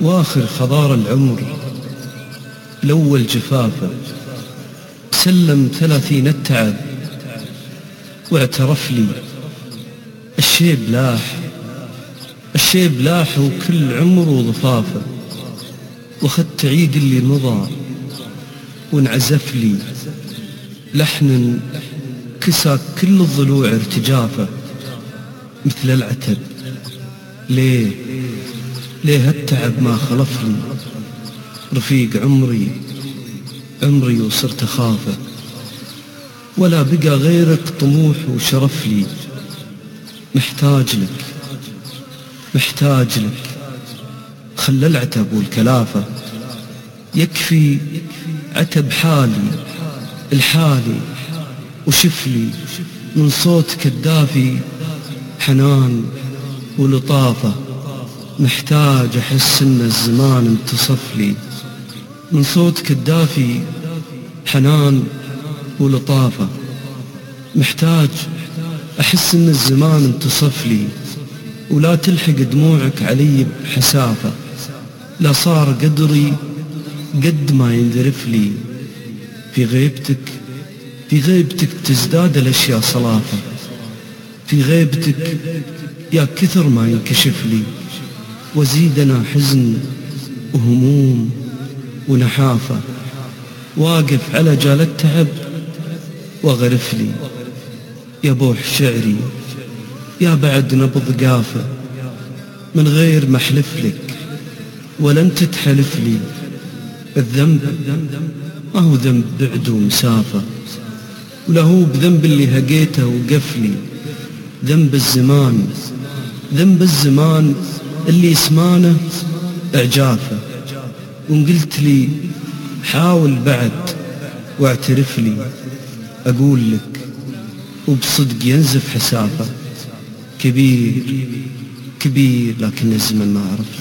واخر خضار العمر. الأول جفافه سلم ثلاثين التعب. واعترف لي. الشيب لاح. الشيب لاح وكل عمره ضفافه وأخذت عيد اللي مضى. وانعزف لي. لحن كسى كل الضلوع ارتجافه. مثل العتب. ليه؟ ليه التعب ما خلف لي رفيق عمري عمري وصرت أخافه. ولا بقى غيرك طموح وشرف لي. محتاج لك محتاج لك. خل العتب والكلافة. يكفي عتب حالي الحالي. وشف لي من صوتك الدافي حنان. ولطافة محتاج أحس إن الزمان انتصف لي. من صوتك الدافي حنان ولطافة محتاج أحس إن الزمان انتصف لي. ولا تلحق دموعك علي بحسافة لا صار قدري قد ما ينذرف لي. في غيبتك في غيبتك تزداد الأشياء صلافة في غيبتك يا كثر ما ينكشف لي وزيدنا حزن وهموم ونحافة. واقف على جال التعب واغرف لي يا بوح شعري يا بعد نبض قافة. من غير ما أحلف لك ولن تتحلف لي. الذنب ما هو ذنب بعد ومسافة. ولا هو بذنب اللي هقيته وقفلي. ذنب الزمان ذنب الزمان اللي اسمانه اعجافه. وان قلت لي حاول بعد واعترف لي أقول لك وبصدق ينزف حسافه كبير كبير لكن الزمن ما عرف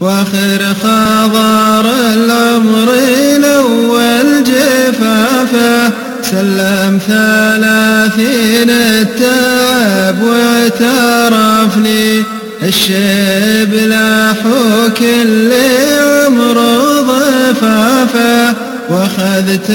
وآخر خضار العمر الأول جفافه. سلم ثلاثين التعب واعترف لي الشيب لاح كل عمر ضفافه وأخذت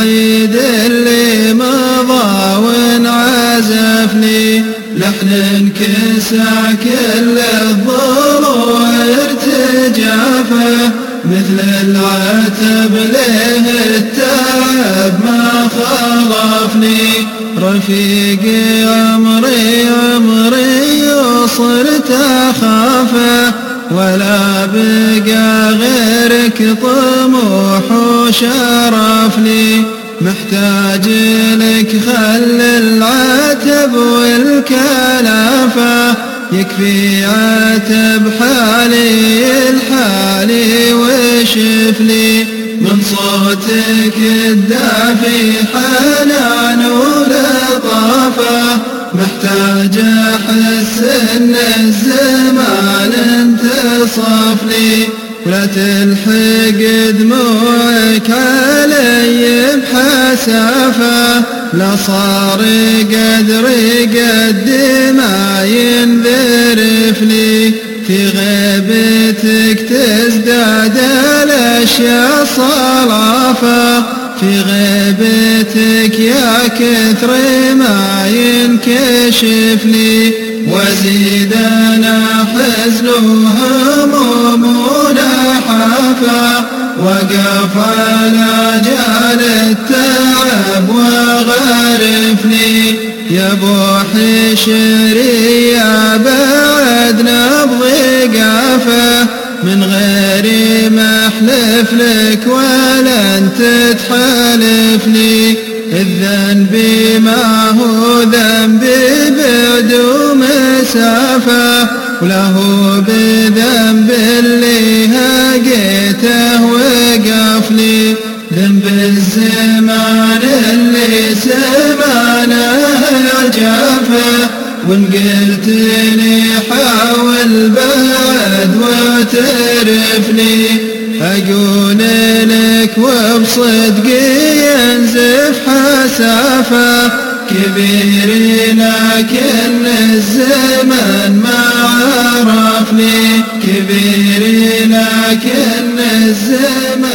عيد اللي مضى وانعزف لي لحن كسع كل الضلوع ارتجافه مثل العتب له التعب ما خلفني رفيقي عمري وصرت أخافه ولا بقى غيرك طموح وشرف لي. محتاج لك خل العتب والكلافة. يكفي عتب حالي الحالي وشف لي. من صوتك الدافي حنان ولطافة. محتاج أحس إن الزمان انتصف لي ولا تلحق دموعك علي بحسافة. لا صار قدري قد ما ينذرف لي في غيبتك تزداد الأشياء صلافة. في غيبتك يا كثر ما ينكشف لي وزيدنا حزن وهموم ونحافة وقف على جال التعب وغرفني. يا بوح شري يا بعد نبضي غير ما احلف لك ولن تتحالفني الذنب ما هو ذنبي بعد ومسافة وله بذنب اللي هقيته وقفني. ذنب الزمان اللي سمانه جافة وإن أقول لك وبصدق ينزف حسافة كبيري لكن الزمن ما عرفني كبيري لكن الزمن